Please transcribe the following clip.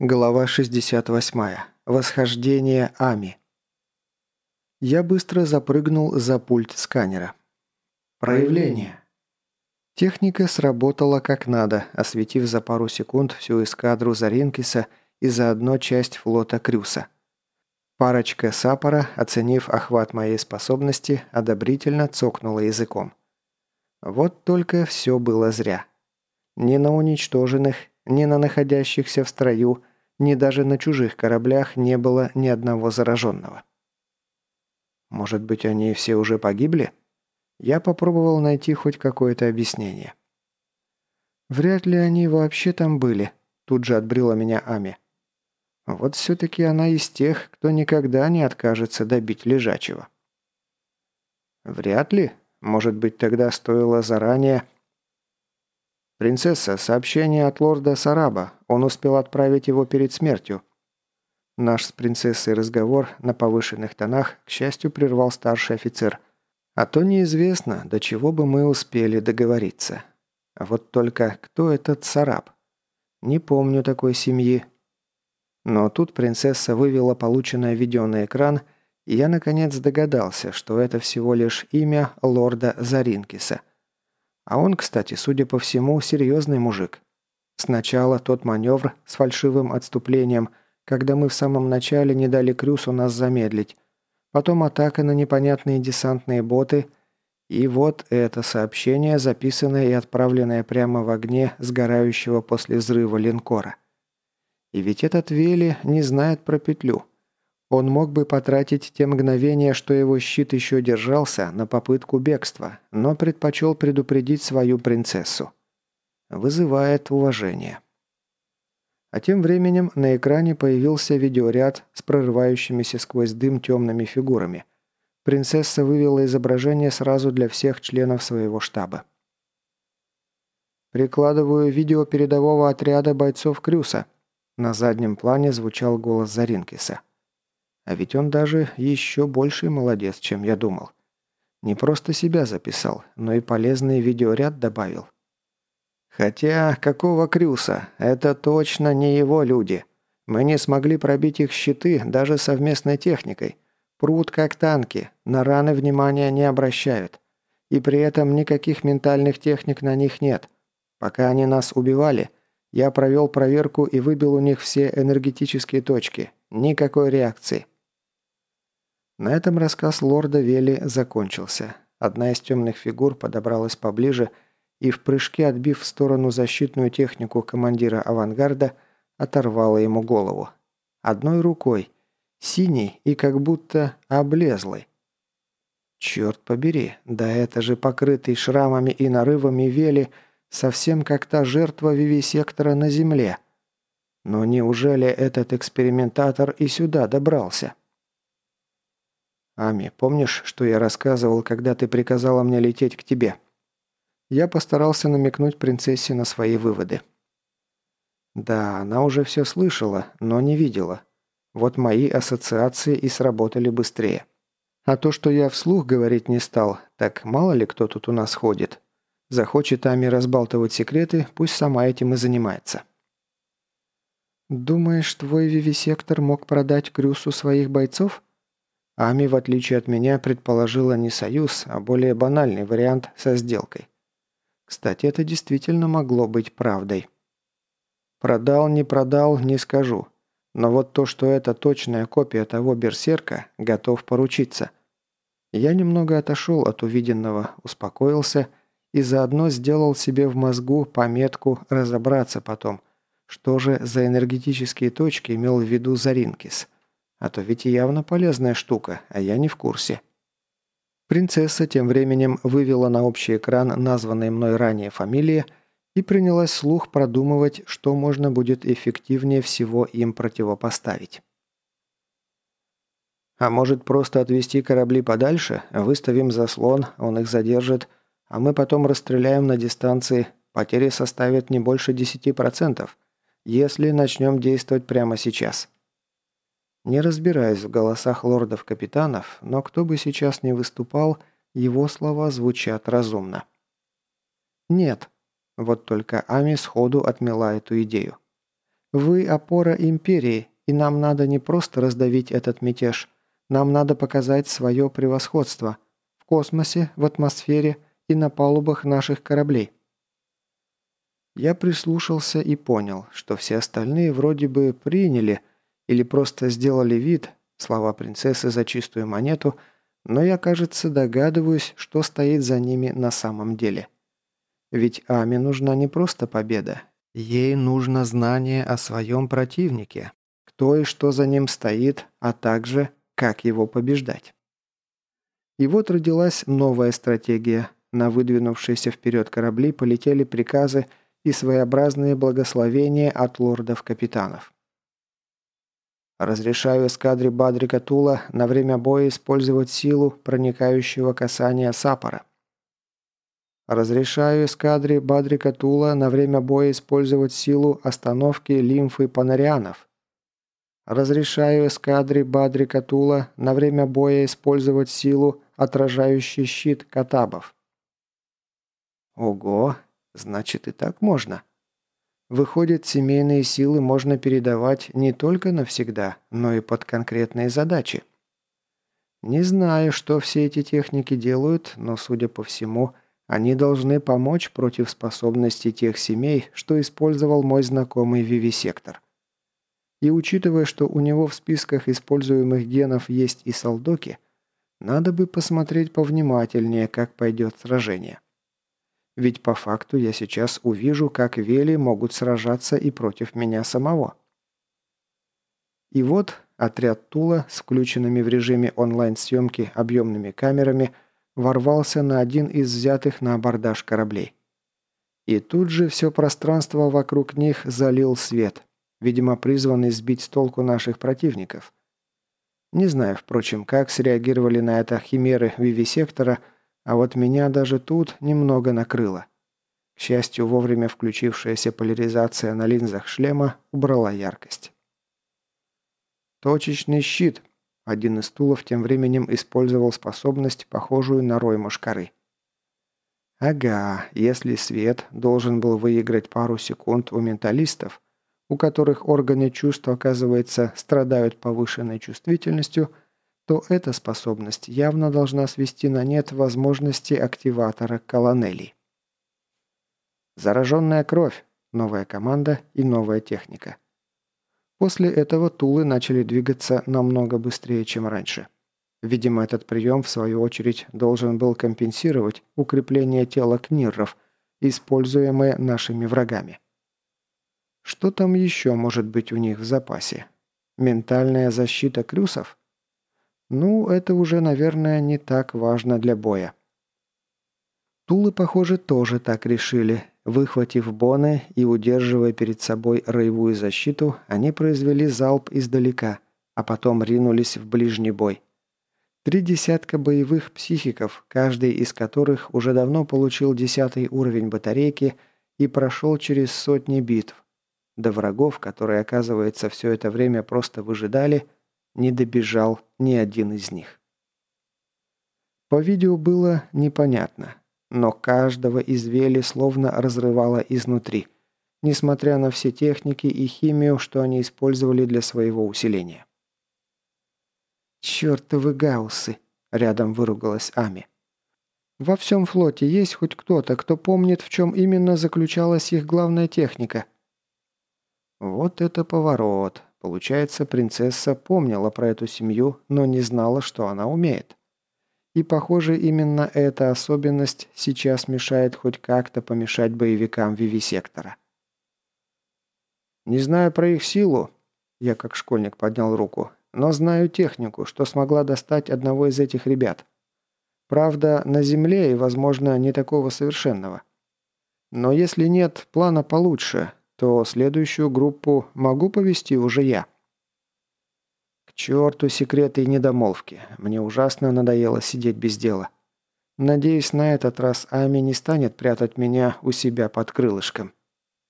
Глава 68. Восхождение Ами. Я быстро запрыгнул за пульт сканера. Проявление. Техника сработала как надо, осветив за пару секунд всю эскадру Заринкиса и заодно часть флота Крюса. Парочка сапора, оценив охват моей способности, одобрительно цокнула языком. Вот только все было зря. Ни на уничтоженных, ни на находящихся в строю, ни даже на чужих кораблях не было ни одного зараженного. Может быть, они все уже погибли? Я попробовал найти хоть какое-то объяснение. Вряд ли они вообще там были, тут же отбрила меня Ами. Вот все-таки она из тех, кто никогда не откажется добить лежачего. Вряд ли. Может быть, тогда стоило заранее... «Принцесса, сообщение от лорда Сараба. Он успел отправить его перед смертью». Наш с принцессой разговор на повышенных тонах, к счастью, прервал старший офицер. А то неизвестно, до чего бы мы успели договориться. А вот только кто этот Сараб? Не помню такой семьи. Но тут принцесса вывела полученное видео на экран, и я наконец догадался, что это всего лишь имя лорда Заринкиса. А он, кстати, судя по всему, серьезный мужик. Сначала тот маневр с фальшивым отступлением, когда мы в самом начале не дали Крюсу нас замедлить. Потом атака на непонятные десантные боты. И вот это сообщение, записанное и отправленное прямо в огне сгорающего после взрыва линкора. И ведь этот Вели не знает про петлю. Он мог бы потратить те мгновения, что его щит еще держался, на попытку бегства, но предпочел предупредить свою принцессу. Вызывает уважение. А тем временем на экране появился видеоряд с прорывающимися сквозь дым темными фигурами. Принцесса вывела изображение сразу для всех членов своего штаба. «Прикладываю видео передового отряда бойцов Крюса». На заднем плане звучал голос Заринкиса. А ведь он даже еще больший молодец, чем я думал. Не просто себя записал, но и полезный видеоряд добавил. Хотя, какого Крюса? Это точно не его люди. Мы не смогли пробить их щиты даже совместной техникой. Прут как танки, на раны внимания не обращают. И при этом никаких ментальных техник на них нет. Пока они нас убивали, я провел проверку и выбил у них все энергетические точки. Никакой реакции. На этом рассказ лорда Вели закончился. Одна из темных фигур подобралась поближе и в прыжке, отбив в сторону защитную технику командира авангарда, оторвала ему голову. Одной рукой, синей и как будто облезлой. Черт побери, да это же покрытый шрамами и нарывами Вели, совсем как та жертва вивисектора на земле. Но неужели этот экспериментатор и сюда добрался? «Ами, помнишь, что я рассказывал, когда ты приказала мне лететь к тебе?» Я постарался намекнуть принцессе на свои выводы. Да, она уже все слышала, но не видела. Вот мои ассоциации и сработали быстрее. А то, что я вслух говорить не стал, так мало ли кто тут у нас ходит. Захочет Ами разбалтывать секреты, пусть сама этим и занимается. «Думаешь, твой вивисектор мог продать Крюсу своих бойцов?» Ами, в отличие от меня, предположила не союз, а более банальный вариант со сделкой. Кстати, это действительно могло быть правдой. Продал, не продал, не скажу. Но вот то, что это точная копия того берсерка, готов поручиться. Я немного отошел от увиденного, успокоился и заодно сделал себе в мозгу пометку разобраться потом, что же за энергетические точки имел в виду Заринкис – а то ведь явно полезная штука, а я не в курсе. Принцесса тем временем вывела на общий экран названные мной ранее фамилии и принялась слух продумывать, что можно будет эффективнее всего им противопоставить. А может просто отвести корабли подальше, выставим заслон, он их задержит, а мы потом расстреляем на дистанции, потери составят не больше 10%, если начнем действовать прямо сейчас. Не разбираясь в голосах лордов-капитанов, но кто бы сейчас не выступал, его слова звучат разумно. «Нет». Вот только Ами сходу отмела эту идею. Вы опора Империи, и нам надо не просто раздавить этот мятеж. Нам надо показать свое превосходство. В космосе, в атмосфере и на палубах наших кораблей». Я прислушался и понял, что все остальные вроде бы приняли или просто сделали вид, слова принцессы за чистую монету, но я, кажется, догадываюсь, что стоит за ними на самом деле. Ведь Аме нужна не просто победа. Ей нужно знание о своем противнике, кто и что за ним стоит, а также как его побеждать. И вот родилась новая стратегия. На выдвинувшиеся вперед корабли полетели приказы и своеобразные благословения от лордов-капитанов. Разрешаю эскадре Бадрика Тула на время боя использовать силу проникающего касания сапора. Разрешаю эскадре Бадрика Тула на время боя использовать силу остановки лимфы панарианов. Разрешаю эскадре Бадрика Тула на время боя использовать силу отражающий щит катабов. Ого, Значит, и так можно. Выходит, семейные силы можно передавать не только навсегда, но и под конкретные задачи. Не знаю, что все эти техники делают, но, судя по всему, они должны помочь против способностей тех семей, что использовал мой знакомый Вивисектор. И учитывая, что у него в списках используемых генов есть и солдоки, надо бы посмотреть повнимательнее, как пойдет сражение. Ведь по факту я сейчас увижу, как Вели могут сражаться и против меня самого. И вот отряд Тула с включенными в режиме онлайн-съемки объемными камерами ворвался на один из взятых на абордаж кораблей. И тут же все пространство вокруг них залил свет, видимо, призванный сбить с толку наших противников. Не знаю, впрочем, как среагировали на это химеры Вивисектора – а вот меня даже тут немного накрыло. К счастью, вовремя включившаяся поляризация на линзах шлема убрала яркость. Точечный щит. Один из стулов тем временем использовал способность, похожую на рой мошкары. Ага, если свет должен был выиграть пару секунд у менталистов, у которых органы чувств, оказывается, страдают повышенной чувствительностью – то эта способность явно должна свести на нет возможности активатора колонелей. Зараженная кровь, новая команда и новая техника. После этого тулы начали двигаться намного быстрее, чем раньше. Видимо, этот прием, в свою очередь, должен был компенсировать укрепление тела книрров, используемое нашими врагами. Что там еще может быть у них в запасе? Ментальная защита крюсов? Ну, это уже, наверное, не так важно для боя. Тулы, похоже, тоже так решили. Выхватив боны и удерживая перед собой роевую защиту, они произвели залп издалека, а потом ринулись в ближний бой. Три десятка боевых психиков, каждый из которых уже давно получил десятый уровень батарейки и прошел через сотни битв. До врагов, которые, оказывается, все это время просто выжидали – не добежал ни один из них. По видео было непонятно, но каждого из Вели словно разрывало изнутри, несмотря на все техники и химию, что они использовали для своего усиления. «Чертовы гауссы!» – рядом выругалась Ами. «Во всем флоте есть хоть кто-то, кто помнит, в чем именно заключалась их главная техника?» Вот это поворот. Получается, принцесса помнила про эту семью, но не знала, что она умеет. И, похоже, именно эта особенность сейчас мешает хоть как-то помешать боевикам Вивисектора. «Не знаю про их силу», – я как школьник поднял руку, – «но знаю технику, что смогла достать одного из этих ребят. Правда, на Земле и, возможно, не такого совершенного. Но если нет плана получше, то следующую группу могу повести уже я. К черту секреты и недомолвки. Мне ужасно надоело сидеть без дела. Надеюсь, на этот раз Ами не станет прятать меня у себя под крылышком.